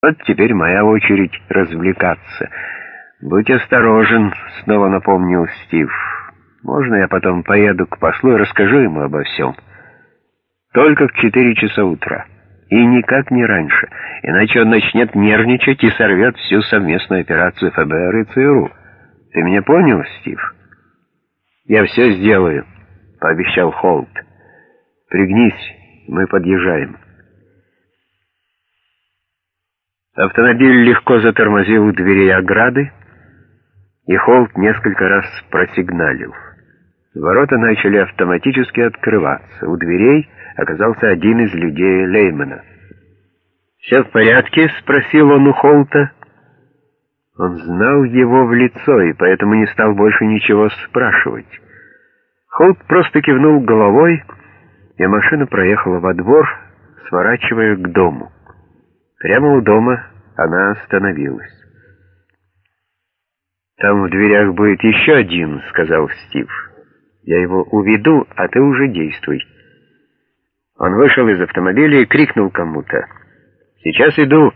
Вот теперь моя очередь развлекаться. Будь осторожен, снова напомнил Стив. Можно я потом поеду к послу и расскажу ему обо всем? Только в четыре часа утра. И никак не раньше, иначе он начнет нервничать и сорвет всю совместную операцию ФБР и ЦРУ. Ты меня понял, Стив? Я все сделаю, пообещал Холт. Пригнись, мы подъезжаем. Автомобиль легко затормозил у дверей ограды, и Холт несколько раз просигналил. Ворота начали автоматически открываться. У дверей оказался один из людей Леймана. «Все в порядке?» — спросил он у Холта. Он знал его в лицо и поэтому не стал больше ничего спрашивать. Холт просто кивнул головой, и машина проехала во двор, сворачивая к дому. Прямо у дома она остановилась. «Там в дверях будет еще один», — сказал Стив. «Я его уведу, а ты уже действуй». Он вышел из автомобиля и крикнул кому-то. «Сейчас иду.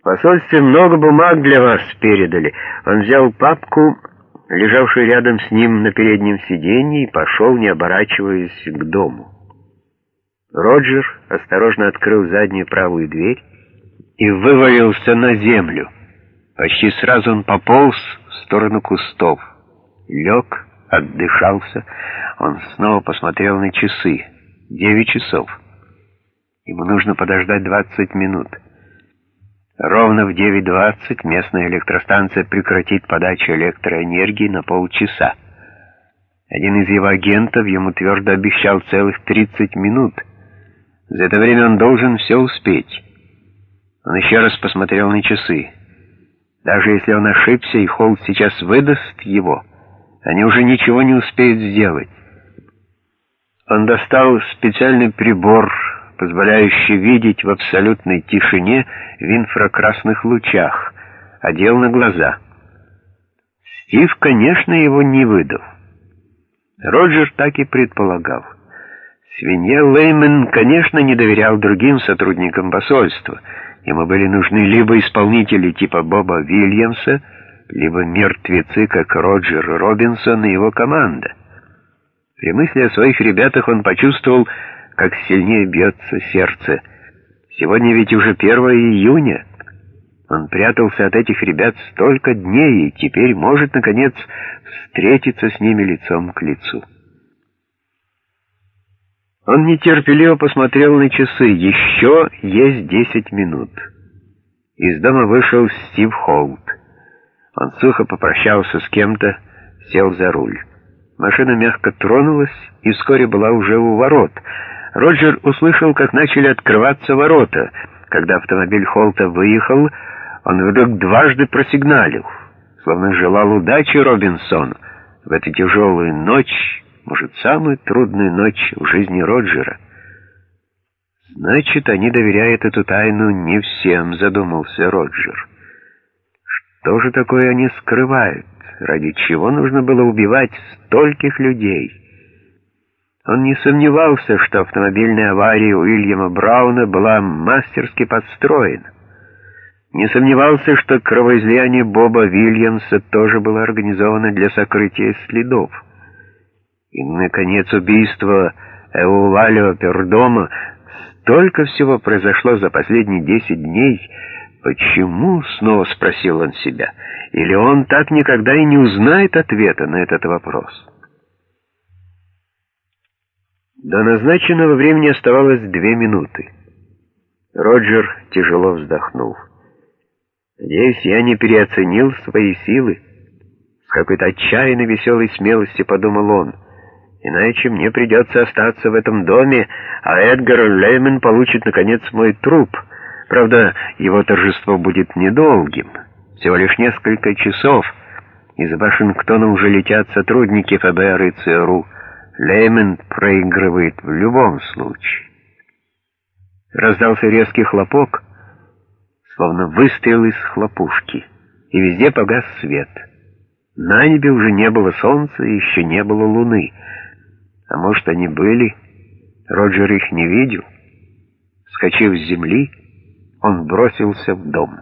В посольстве много бумаг для вас передали». Он взял папку, лежавшую рядом с ним на переднем сиденье, и пошел, не оборачиваясь, к дому. Роджер осторожно открыл заднюю правую дверь, и вывалился на землю. Почти сразу он пополз в сторону кустов. Лег, отдышался. Он снова посмотрел на часы. Девять часов. Ему нужно подождать двадцать минут. Ровно в 9.20 местная электростанция прекратит подачу электроэнергии на полчаса. Один из его агентов ему твердо обещал целых 30 минут. За это время он должен все успеть. Он еще раз посмотрел на часы. Даже если он ошибся и Холл сейчас выдаст его, они уже ничего не успеют сделать. Он достал специальный прибор, позволяющий видеть в абсолютной тишине в инфракрасных лучах, одел на глаза. Стив, конечно, его не выдал. Роджер так и предполагал. Свинья Леймен, конечно, не доверял другим сотрудникам посольства — Ему были нужны либо исполнители типа Боба Вильямса, либо мертвецы, как Роджер Робинсон и его команда. При мысли о своих ребятах он почувствовал, как сильнее бьется сердце. Сегодня ведь уже 1 июня. Он прятался от этих ребят столько дней и теперь может, наконец, встретиться с ними лицом к лицу. Он нетерпеливо посмотрел на часы. Еще есть десять минут. Из дома вышел Стив Холт. Он сухо попрощался с кем-то, сел за руль. Машина мягко тронулась и вскоре была уже у ворот. Роджер услышал, как начали открываться ворота. Когда автомобиль Холта выехал, он вдруг дважды просигналил, словно желал удачи Робинсону. В эту тяжелую ночь может, самую трудную ночь в жизни Роджера. Значит, они доверяют эту тайну не всем, задумался Роджер. Что же такое они скрывают? Ради чего нужно было убивать стольких людей? Он не сомневался, что автомобильная авария Уильяма Брауна была мастерски подстроена. Не сомневался, что кровоизлияние Боба Вильямса тоже было организовано для сокрытия следов. И, наконец, убийство Эувалио Пердома. Столько всего произошло за последние десять дней. Почему, снова спросил он себя, или он так никогда и не узнает ответа на этот вопрос? До назначенного времени оставалось две минуты. Роджер тяжело вздохнул. «Надеюсь, я не переоценил свои силы». С какой-то отчаянной веселой смелости подумал он — Иначе мне придется остаться в этом доме, а Эдгар Леймен получит, наконец, мой труп. Правда, его торжество будет недолгим, всего лишь несколько часов. Из Вашингтона уже летят сотрудники ФБР и ЦРУ. Леймен проигрывает в любом случае. Раздался резкий хлопок, словно выстрел из хлопушки, и везде погас свет. На небе уже не было солнца и еще не было луны. А может, они были? Роджер их не видел. Скочив с земли, Он бросился в дом.